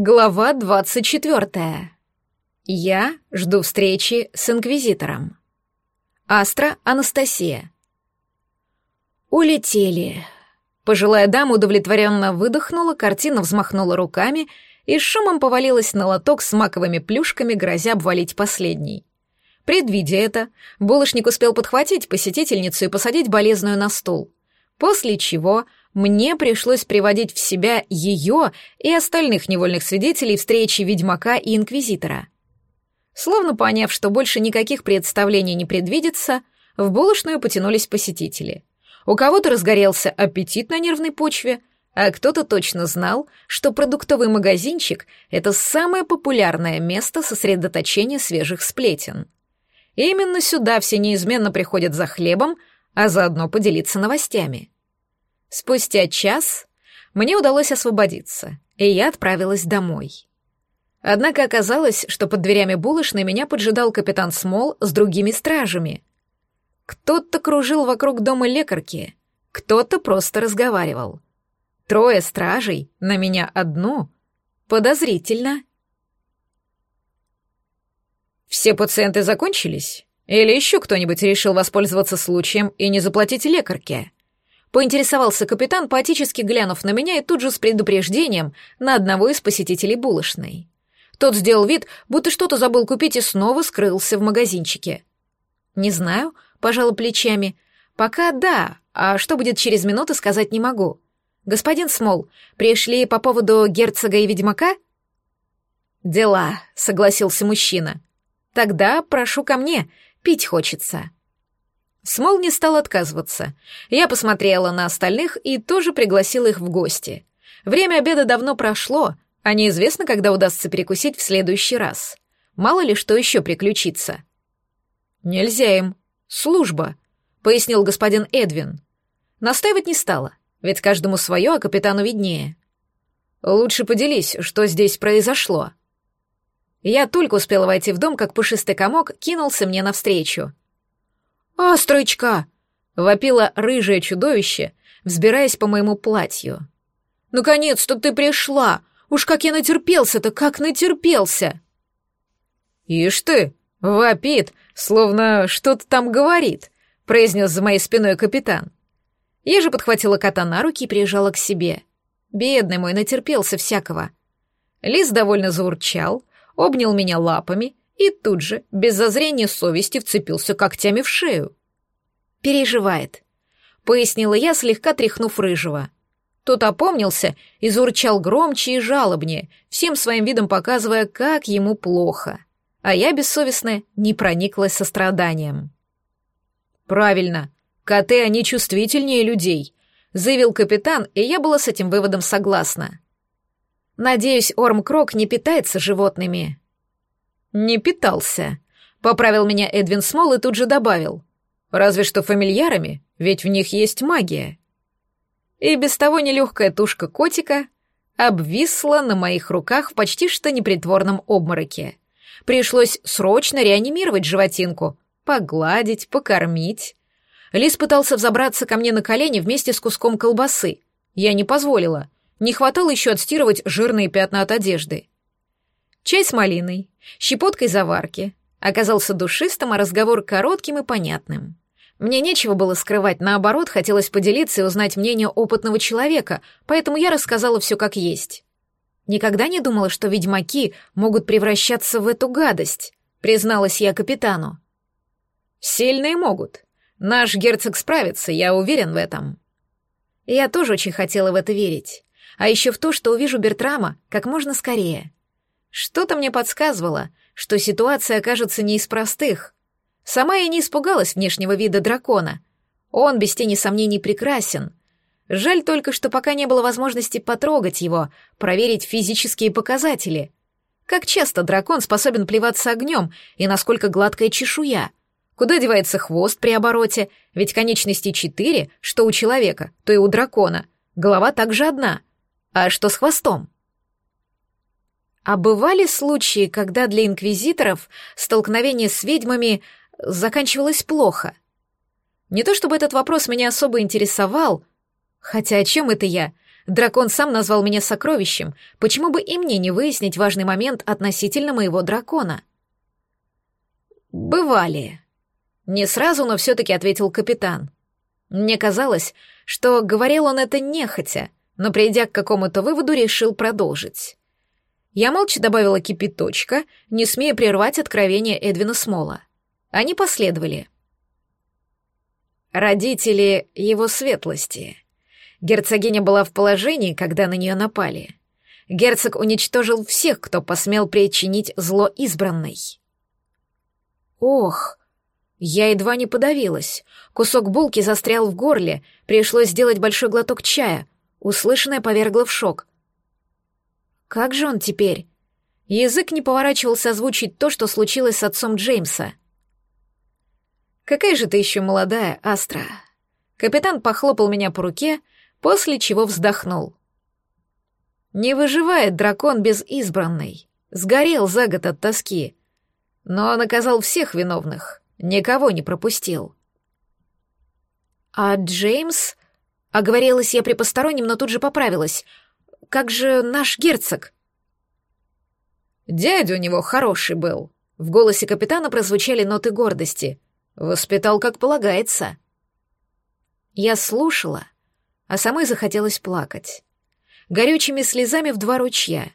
Глава 24. Я жду встречи с инквизитором. Астра Анастасия. Улетели. Пожилая дама удовлетворенно выдохнула, картина взмахнула руками и с шумом повалилась на лоток с маковыми плюшками, грозя обвалить последний. Предвидя это, булочник успел подхватить посетительницу и посадить болезную на стул, после чего — мне пришлось приводить в себя ее и остальных невольных свидетелей встречи ведьмака и инквизитора. Словно поняв, что больше никаких представлений не предвидится, в булочную потянулись посетители. У кого-то разгорелся аппетит на нервной почве, а кто-то точно знал, что продуктовый магазинчик — это самое популярное место сосредоточения свежих сплетен. Именно сюда все неизменно приходят за хлебом, а заодно поделиться новостями. Спустя час мне удалось освободиться, и я отправилась домой. Однако оказалось, что под дверями булочной меня поджидал капитан Смол с другими стражами. Кто-то кружил вокруг дома лекарки, кто-то просто разговаривал. Трое стражей на меня одну. Подозрительно. «Все пациенты закончились? Или еще кто-нибудь решил воспользоваться случаем и не заплатить лекарке?» Поинтересовался капитан, поотически глянув на меня и тут же с предупреждением на одного из посетителей булочной. Тот сделал вид, будто что-то забыл купить и снова скрылся в магазинчике. «Не знаю», — пожала плечами. «Пока да, а что будет через минуту, сказать не могу». «Господин Смол, пришли по поводу герцога и ведьмака?» «Дела», — согласился мужчина. «Тогда прошу ко мне, пить хочется». Смол не стал отказываться. Я посмотрела на остальных и тоже пригласила их в гости. Время обеда давно прошло, а неизвестно, когда удастся перекусить в следующий раз. Мало ли что еще приключится. «Нельзя им. Служба», — пояснил господин Эдвин. Настаивать не стало, ведь каждому свое, а капитану виднее. «Лучше поделись, что здесь произошло». Я только успела войти в дом, как пушистый комок кинулся мне навстречу — «Астрочка!» — вопило рыжее чудовище, взбираясь по моему платью. «Наконец-то ты пришла! Уж как я натерпелся-то, как натерпелся!» «Ишь ты!» — вопит, словно что-то там говорит, — произнес за моей спиной капитан. Я же подхватила кота на руки и приезжала к себе. Бедный мой, натерпелся всякого. Лис довольно заурчал, обнял меня лапами и тут же, без зазрения совести, вцепился когтями в шею переживает», — пояснила я, слегка тряхнув рыжего. Тот опомнился и заурчал громче и жалобнее, всем своим видом показывая, как ему плохо. А я бессовестно не прониклась состраданием. «Правильно, коты, они чувствительнее людей», — заявил капитан, и я была с этим выводом согласна. «Надеюсь, Орм Крок не питается животными». «Не питался», — поправил меня Эдвин Смол и тут же добавил. Разве что фамильярами, ведь в них есть магия. И без того нелегкая тушка котика обвисла на моих руках в почти что непритворном обмороке. Пришлось срочно реанимировать животинку, погладить, покормить. Лис пытался взобраться ко мне на колени вместе с куском колбасы. Я не позволила. Не хватало еще отстирывать жирные пятна от одежды. Чай с малиной, щепоткой заварки, Оказался душистым, а разговор коротким и понятным. Мне нечего было скрывать, наоборот, хотелось поделиться и узнать мнение опытного человека, поэтому я рассказала все как есть. Никогда не думала, что ведьмаки могут превращаться в эту гадость, призналась я капитану. Сильные могут. Наш герцог справится, я уверен в этом. Я тоже очень хотела в это верить. А еще в то, что увижу Бертрама как можно скорее. Что-то мне подсказывало — что ситуация окажется не из простых. Сама я не испугалась внешнего вида дракона. Он, без тени сомнений, прекрасен. Жаль только, что пока не было возможности потрогать его, проверить физические показатели. Как часто дракон способен плеваться огнем и насколько гладкая чешуя — Куда девается хвост при обороте? Ведь конечности четыре, что у человека, то и у дракона. Голова также одна. А что с хвостом? А бывали случаи, когда для инквизиторов столкновение с ведьмами заканчивалось плохо? Не то чтобы этот вопрос меня особо интересовал, хотя о чем это я? Дракон сам назвал меня сокровищем, почему бы и мне не выяснить важный момент относительно моего дракона? «Бывали», — не сразу, но все-таки ответил капитан. Мне казалось, что говорил он это нехотя, но, придя к какому-то выводу, решил продолжить. Я молча добавила кипяточка, не смея прервать откровение Эдвина Смола. Они последовали. Родители его светлости. Герцогиня была в положении, когда на нее напали. Герцог уничтожил всех, кто посмел причинить зло избранной. Ох, я едва не подавилась. Кусок булки застрял в горле, пришлось сделать большой глоток чая. Услышанное повергло в шок. Как же он теперь? Язык не поворачивался озвучить то, что случилось с отцом Джеймса. «Какая же ты еще молодая, Астра!» Капитан похлопал меня по руке, после чего вздохнул. «Не выживает дракон без избранной. Сгорел за год от тоски. Но он наказал всех виновных, никого не пропустил». «А Джеймс?» — оговорилась я при постороннем, но тут же поправилась — как же наш герцог?» «Дядя у него хороший был». В голосе капитана прозвучали ноты гордости. «Воспитал, как полагается». Я слушала, а самой захотелось плакать. Горючими слезами в два ручья.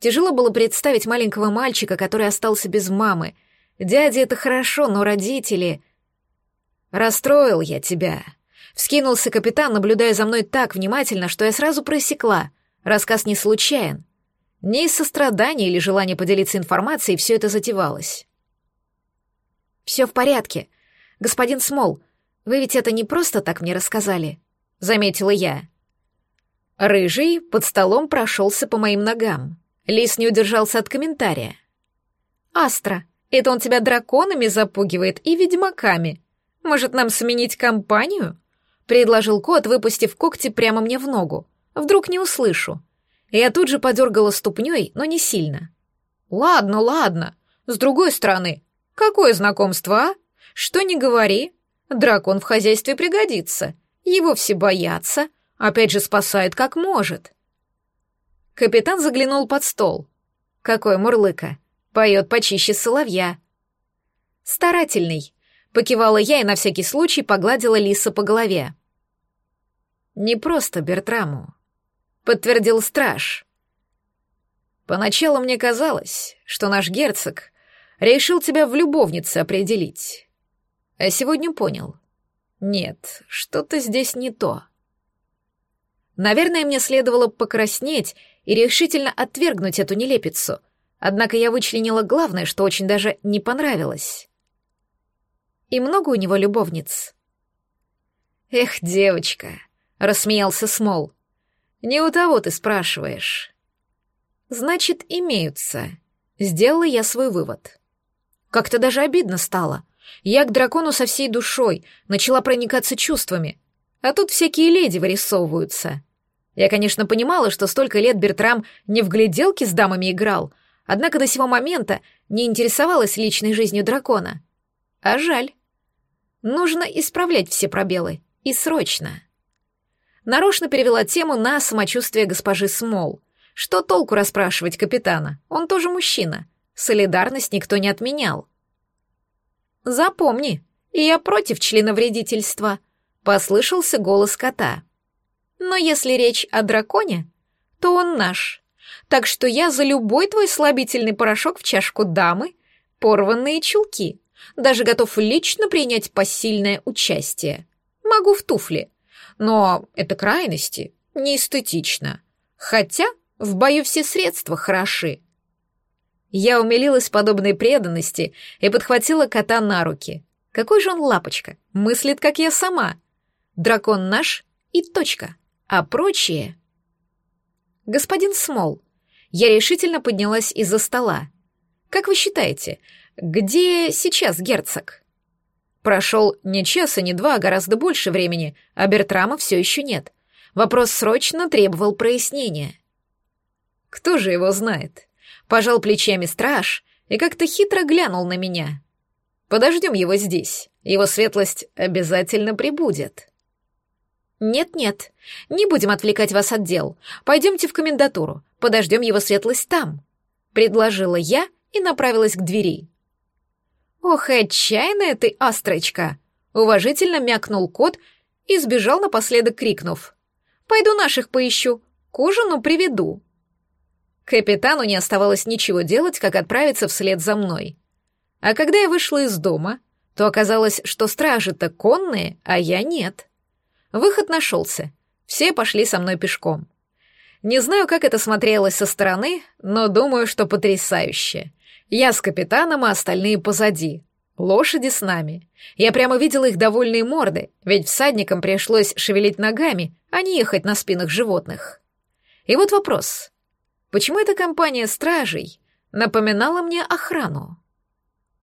Тяжело было представить маленького мальчика, который остался без мамы. Дядя — это хорошо, но родители... «Расстроил я тебя», — вскинулся капитан, наблюдая за мной так внимательно, что я сразу просекла — Рассказ не случайен. Не из сострадания или желания поделиться информацией все это затевалось. «Все в порядке. Господин Смол, вы ведь это не просто так мне рассказали», — заметила я. Рыжий под столом прошелся по моим ногам. Лис не удержался от комментария. «Астра, это он тебя драконами запугивает и ведьмаками. Может, нам сменить компанию?» — предложил кот, выпустив когти прямо мне в ногу. Вдруг не услышу. Я тут же подергала ступней, но не сильно. «Ладно, ладно. С другой стороны, какое знакомство, а? Что не говори. Дракон в хозяйстве пригодится. Его все боятся. Опять же, спасает как может». Капитан заглянул под стол. «Какой мурлыка! Поет почище соловья!» «Старательный!» — покивала я и на всякий случай погладила лиса по голове. «Не просто Бертраму», — подтвердил страж. «Поначалу мне казалось, что наш герцог решил тебя в любовнице определить. А сегодня понял. Нет, что-то здесь не то». Наверное, мне следовало покраснеть и решительно отвергнуть эту нелепицу, однако я вычленила главное, что очень даже не понравилось. «И много у него любовниц?» «Эх, девочка!» — рассмеялся Смол — не у того ты спрашиваешь. Значит, имеются. Сделала я свой вывод. Как-то даже обидно стало. Я к дракону со всей душой начала проникаться чувствами. А тут всякие леди вырисовываются. Я, конечно, понимала, что столько лет Бертрам не в гляделки с дамами играл, однако до сего момента не интересовалась личной жизнью дракона. А жаль. Нужно исправлять все пробелы. И срочно нарочно перевела тему на самочувствие госпожи Смол. Что толку расспрашивать капитана? Он тоже мужчина. Солидарность никто не отменял. «Запомни, я против членовредительства», — послышался голос кота. «Но если речь о драконе, то он наш. Так что я за любой твой слабительный порошок в чашку дамы, порванные чулки, даже готов лично принять посильное участие. Могу в туфли, но это крайности неэстетично. Хотя в бою все средства хороши. Я умилилась подобной преданности и подхватила кота на руки. Какой же он лапочка, мыслит, как я сама. Дракон наш и точка, а прочее... Господин Смол, я решительно поднялась из-за стола. Как вы считаете, где сейчас герцог? Прошел не час и не два, а гораздо больше времени, а Бертрама все еще нет. Вопрос срочно требовал прояснения. Кто же его знает? Пожал плечами страж и как-то хитро глянул на меня. Подождем его здесь. Его светлость обязательно прибудет. «Нет-нет, не будем отвлекать вас от дел. Пойдемте в комендатуру, подождем его светлость там», — предложила я и направилась к двери. «Ох, отчаянная ты, Астрочка!» — уважительно мякнул кот и сбежал напоследок, крикнув. «Пойду наших поищу, к ужину приведу». Капитану не оставалось ничего делать, как отправиться вслед за мной. А когда я вышла из дома, то оказалось, что стражи-то конные, а я нет. Выход нашелся. Все пошли со мной пешком. Не знаю, как это смотрелось со стороны, но думаю, что потрясающе — я с капитаном, а остальные позади. Лошади с нами. Я прямо видел их довольные морды, ведь всадникам пришлось шевелить ногами, а не ехать на спинах животных. И вот вопрос. Почему эта компания стражей напоминала мне охрану?